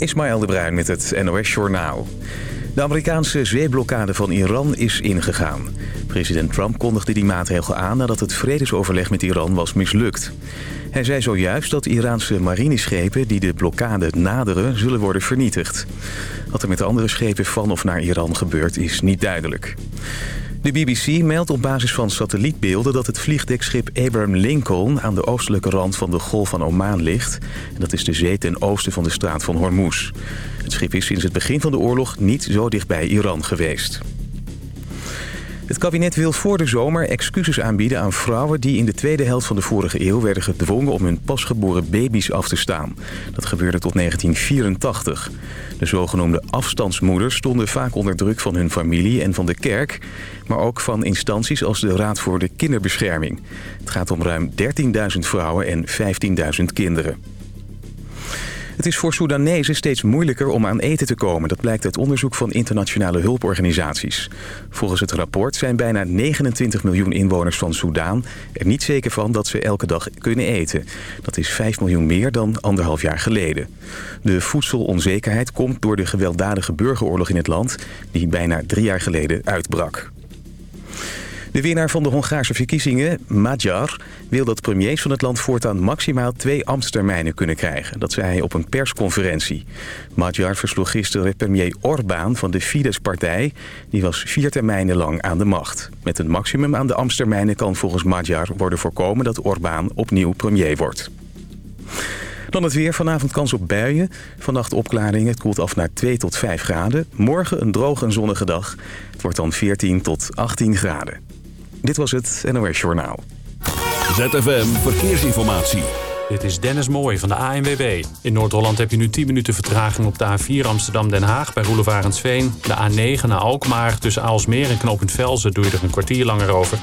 Ismaël de Bruin met het NOS Journaal. De Amerikaanse zeeblokkade van Iran is ingegaan. President Trump kondigde die maatregel aan nadat het vredesoverleg met Iran was mislukt. Hij zei zojuist dat Iraanse marineschepen die de blokkade naderen zullen worden vernietigd. Wat er met de andere schepen van of naar Iran gebeurt is niet duidelijk. De BBC meldt op basis van satellietbeelden dat het vliegdekschip Abraham Lincoln aan de oostelijke rand van de Golf van Oman ligt. En dat is de zee ten oosten van de straat van Hormuz. Het schip is sinds het begin van de oorlog niet zo dicht bij Iran geweest. Het kabinet wil voor de zomer excuses aanbieden aan vrouwen... die in de tweede helft van de vorige eeuw werden gedwongen... om hun pasgeboren baby's af te staan. Dat gebeurde tot 1984. De zogenoemde afstandsmoeders stonden vaak onder druk van hun familie en van de kerk... maar ook van instanties als de Raad voor de Kinderbescherming. Het gaat om ruim 13.000 vrouwen en 15.000 kinderen. Het is voor Soedanezen steeds moeilijker om aan eten te komen. Dat blijkt uit onderzoek van internationale hulporganisaties. Volgens het rapport zijn bijna 29 miljoen inwoners van Soedan... er niet zeker van dat ze elke dag kunnen eten. Dat is 5 miljoen meer dan anderhalf jaar geleden. De voedselonzekerheid komt door de gewelddadige burgeroorlog in het land... die bijna drie jaar geleden uitbrak. De winnaar van de Hongaarse verkiezingen, Magyar, wil dat premiers van het land voortaan maximaal twee ambtstermijnen kunnen krijgen. Dat zei hij op een persconferentie. Magyar versloeg gisteren premier Orbán van de Fidesz-partij. Die was vier termijnen lang aan de macht. Met een maximum aan de ambtstermijnen kan volgens Magyar worden voorkomen dat Orbán opnieuw premier wordt. Dan het weer. Vanavond kans op buien. Vannacht opklaringen. Het koelt af naar 2 tot 5 graden. Morgen een droge en zonnige dag. Het wordt dan 14 tot 18 graden. Dit was het NOS Journaal. ZFM Verkeersinformatie. Dit is Dennis Mooij van de ANWB. In Noord-Holland heb je nu 10 minuten vertraging op de A4 Amsterdam-Den Haag bij Roelevarensveen. De A9 naar Alkmaar tussen Aalsmeer en Knopend Velzen doe je er een kwartier langer over.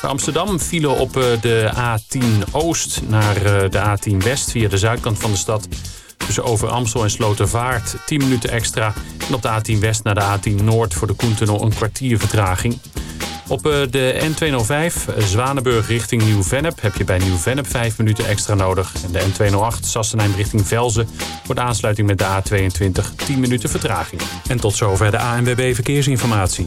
Bij Amsterdam vielen op eh, de A10 Oost naar eh, de A10 West via de zuidkant van de stad. Tussen Over Amstel en Slotervaart 10 minuten extra. En op de A10 West naar de A10 Noord voor de Koentunnel een kwartier vertraging. Op eh, de N205 Zwanenburg richting Nieuw-Vennep heb je bij Nieuw-Vennep 5 minuten extra nodig. En de N208 Sassenheim richting Velzen voor de aansluiting met de A22 10 minuten vertraging. En tot zover de ANWB Verkeersinformatie.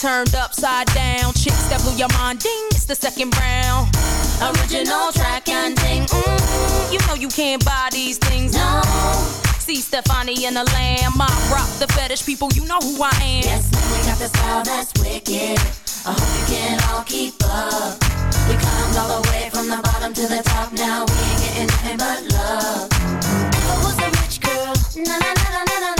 turned upside down. Chicks that blew your mind, ding, it's the second round. Original track and ding, mm, you know you can't buy these things. No. See Stefani and the lamb, I rock the fetish people, you know who I am. Yes, man, we got the style that's wicked. I hope you can all keep up. We climbed all the way from the bottom to the top, now we ain't getting nothing but love. If was a rich girl, na na na na na na.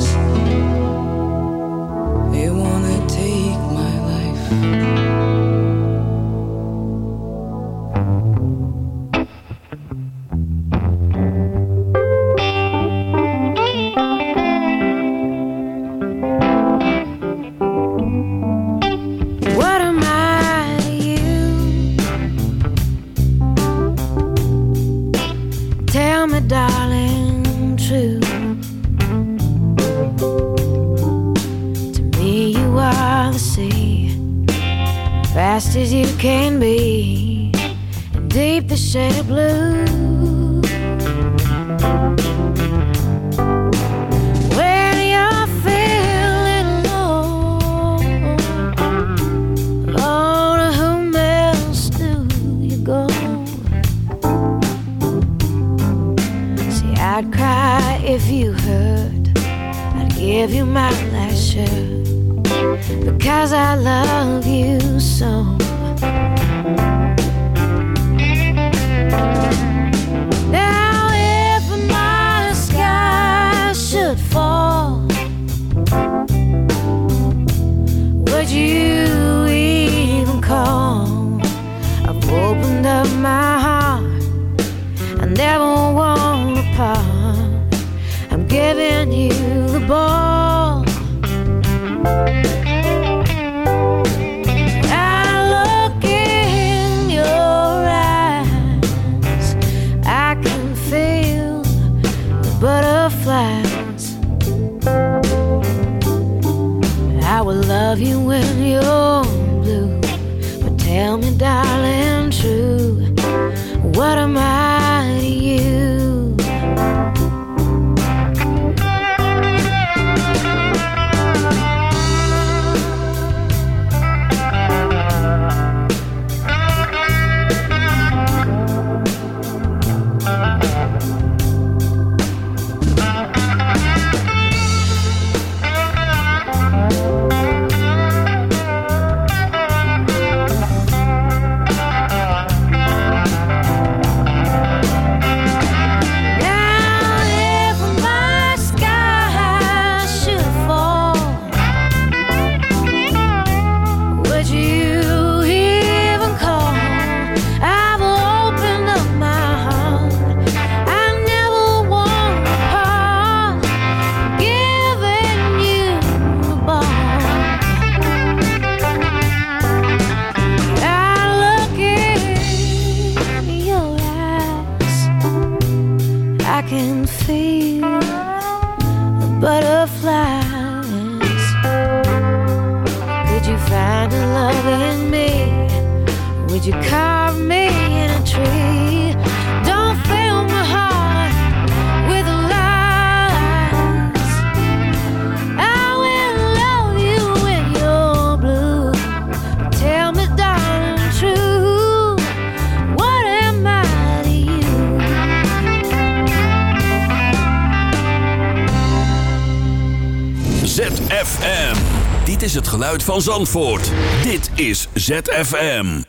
is het geluid van Zandvoort. Dit is ZFM.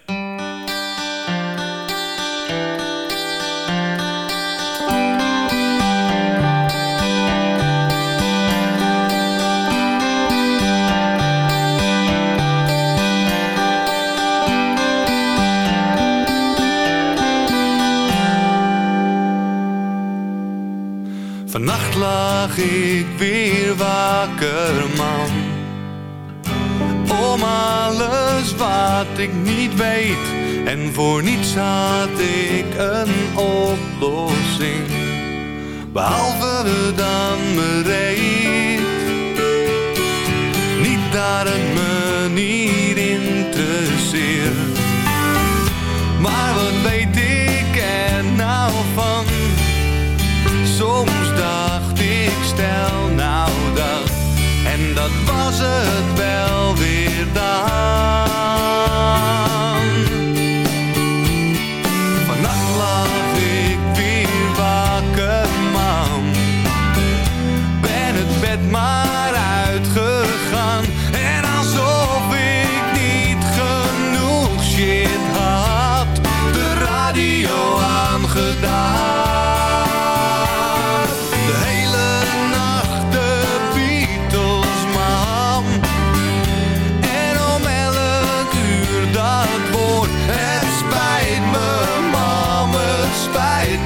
Vannacht lag ik weer wakker, man om alles wat ik niet weet. En voor niets had ik een oplossing. Behalve dan bereid. Niet daar een te interesseert. Maar wat weet ik er nou van? Soms dacht ik stel nou dat. En dat was het wel. andar.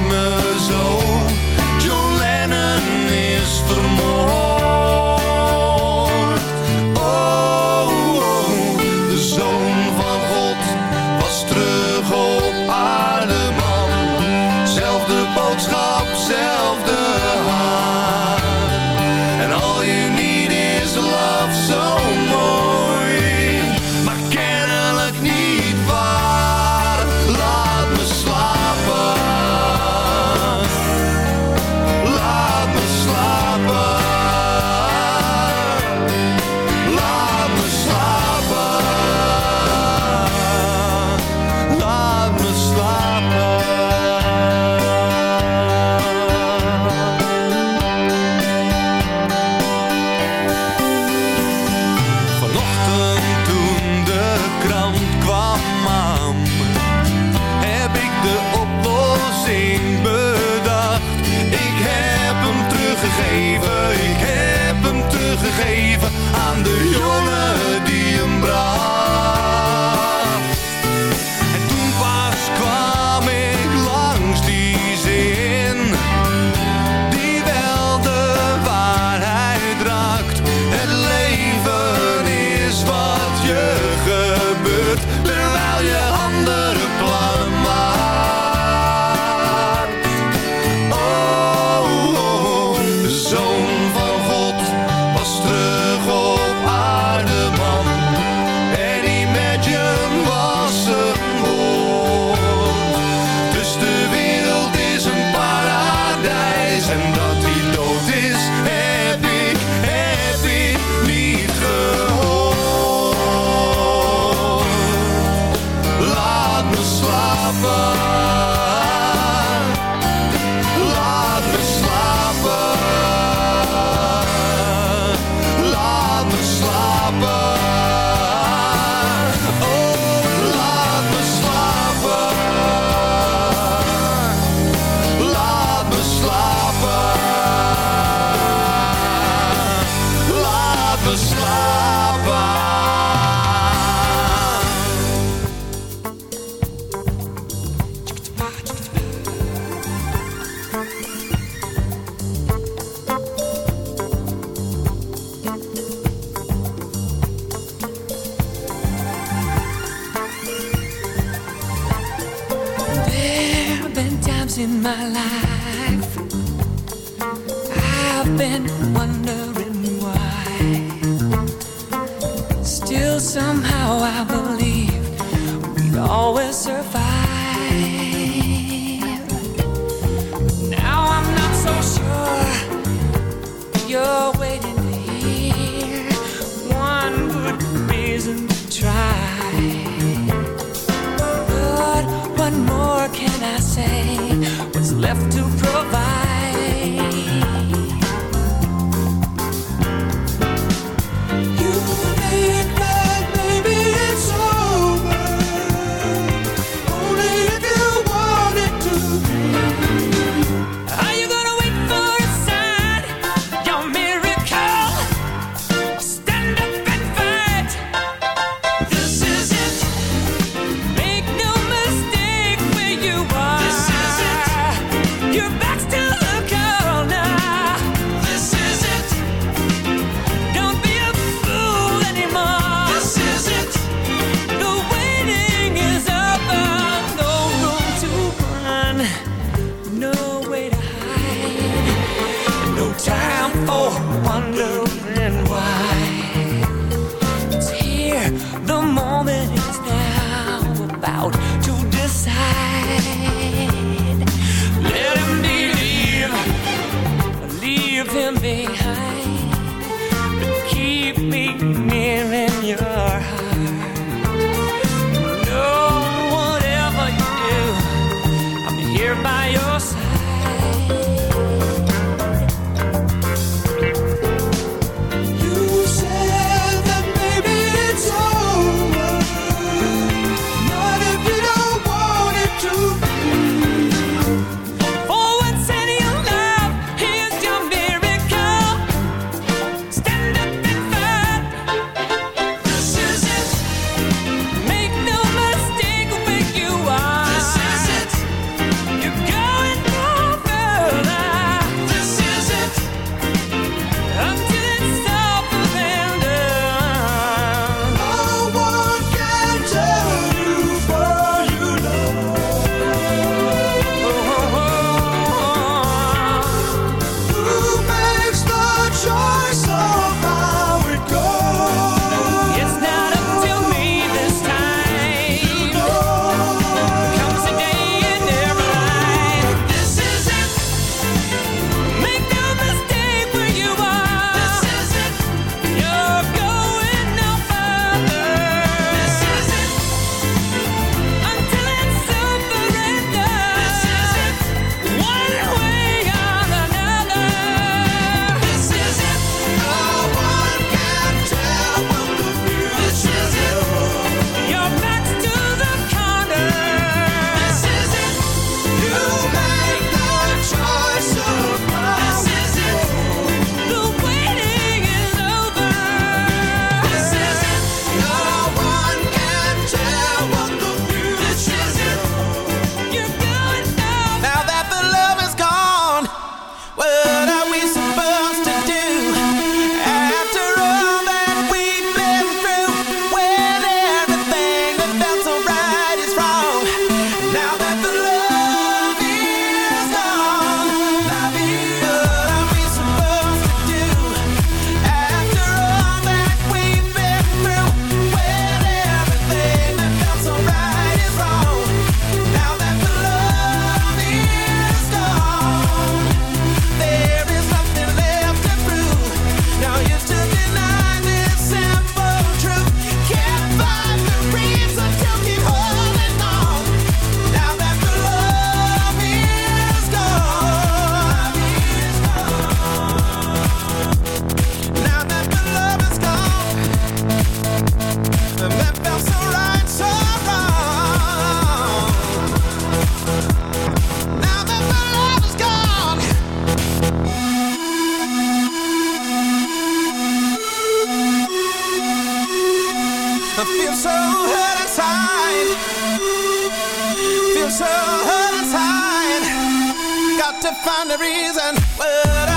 me to find a reason.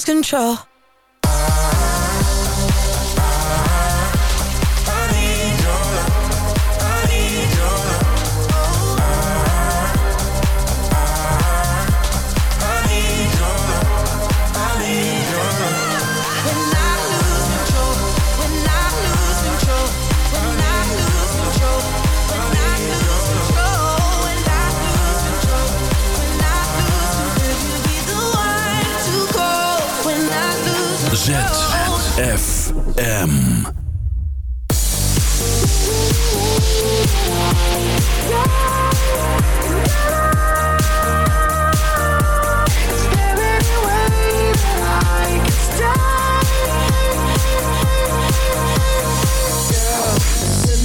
lose control. ZFM.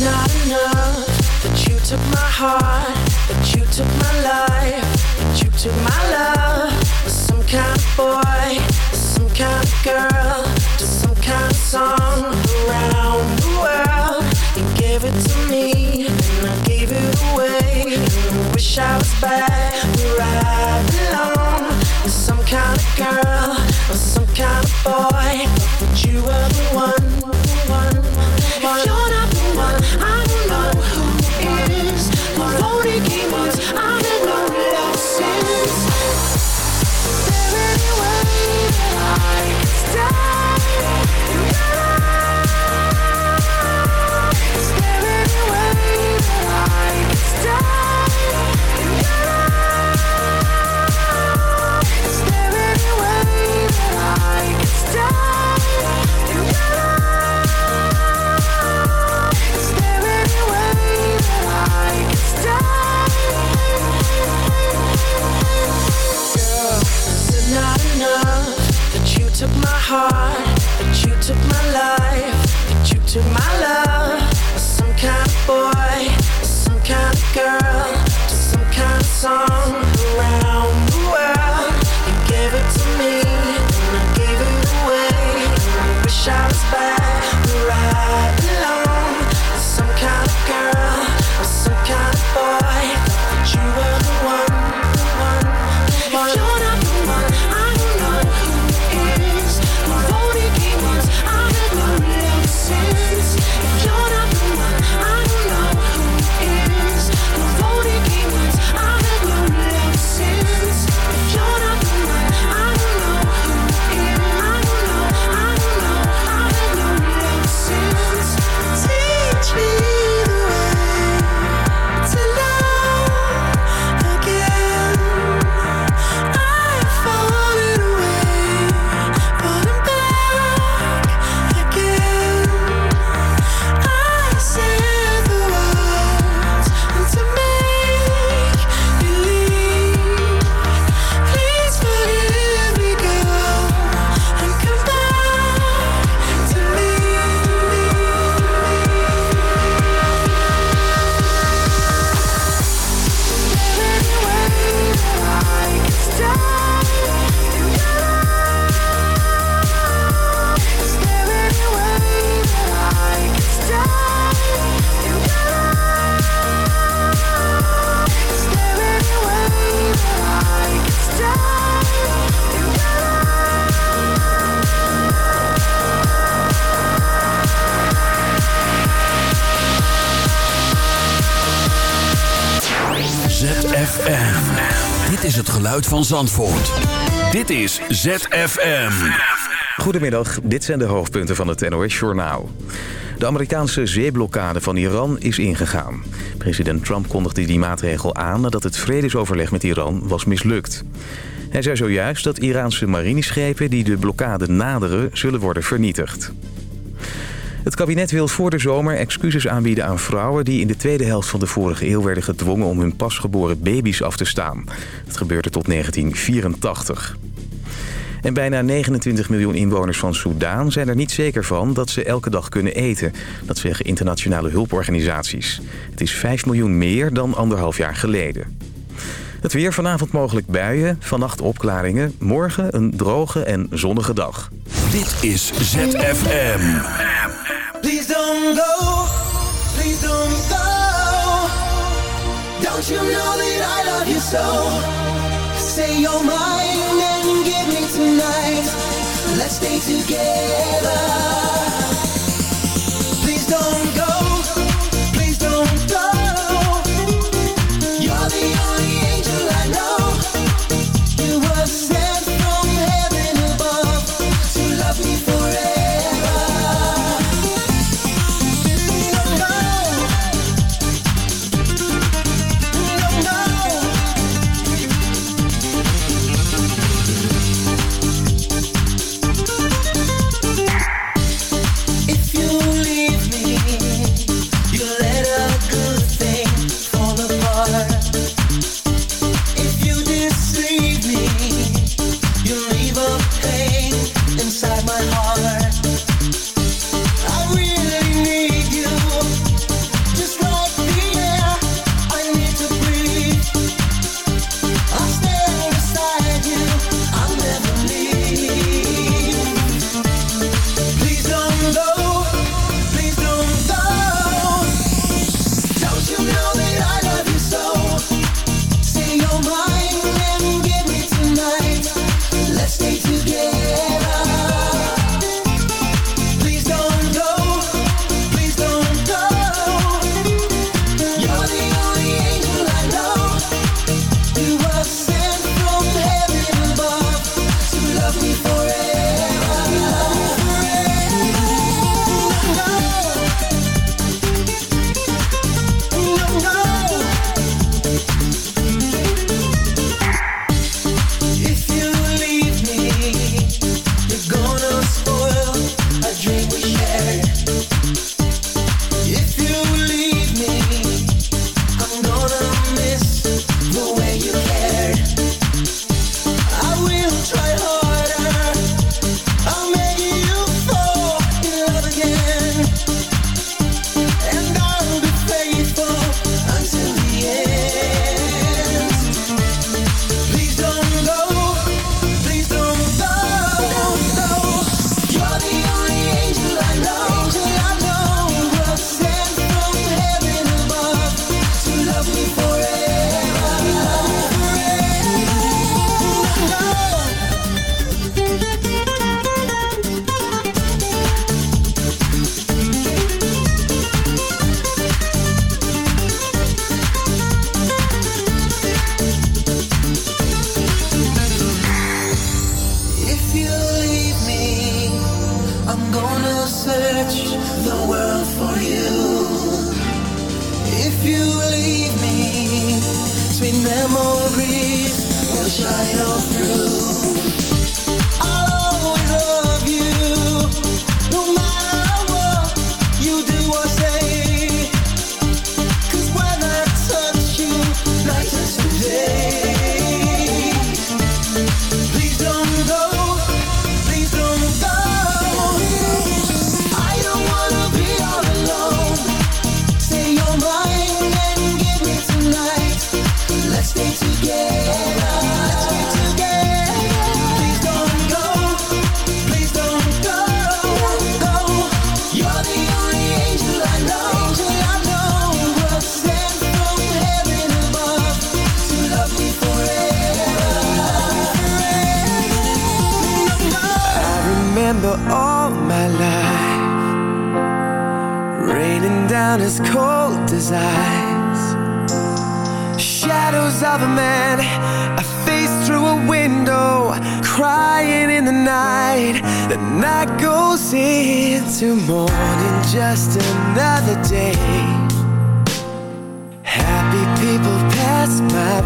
not enough that you took my heart, that you took my life, that you took my love. Some kind of boy, some kind of girl. shouts back. Van Zandvoort. Dit is ZFM. Goedemiddag, dit zijn de hoofdpunten van het NOS-journaal. De Amerikaanse zeeblokkade van Iran is ingegaan. President Trump kondigde die maatregel aan nadat het vredesoverleg met Iran was mislukt. Hij zei zojuist dat Iraanse marineschepen die de blokkade naderen zullen worden vernietigd. Het kabinet wil voor de zomer excuses aanbieden aan vrouwen... die in de tweede helft van de vorige eeuw werden gedwongen... om hun pasgeboren baby's af te staan. Dat gebeurde tot 1984. En bijna 29 miljoen inwoners van Soudaan zijn er niet zeker van... dat ze elke dag kunnen eten. Dat zeggen internationale hulporganisaties. Het is 5 miljoen meer dan anderhalf jaar geleden. Het weer vanavond mogelijk buien, vannacht opklaringen. Morgen een droge en zonnige dag. Dit is ZFM. Don't go, please don't go. Don't you know that I love you so? Say you're mine and give me tonight. Let's stay together.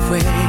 away.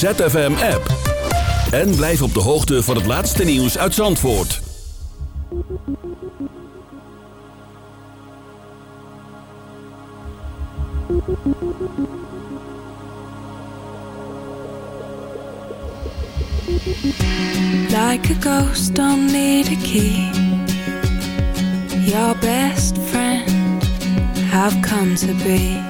ZFM-app. En blijf op de hoogte van het laatste nieuws uit Zandvoort. Like a ghost, don't need a key. Your best friend, I've come to be.